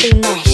be nice.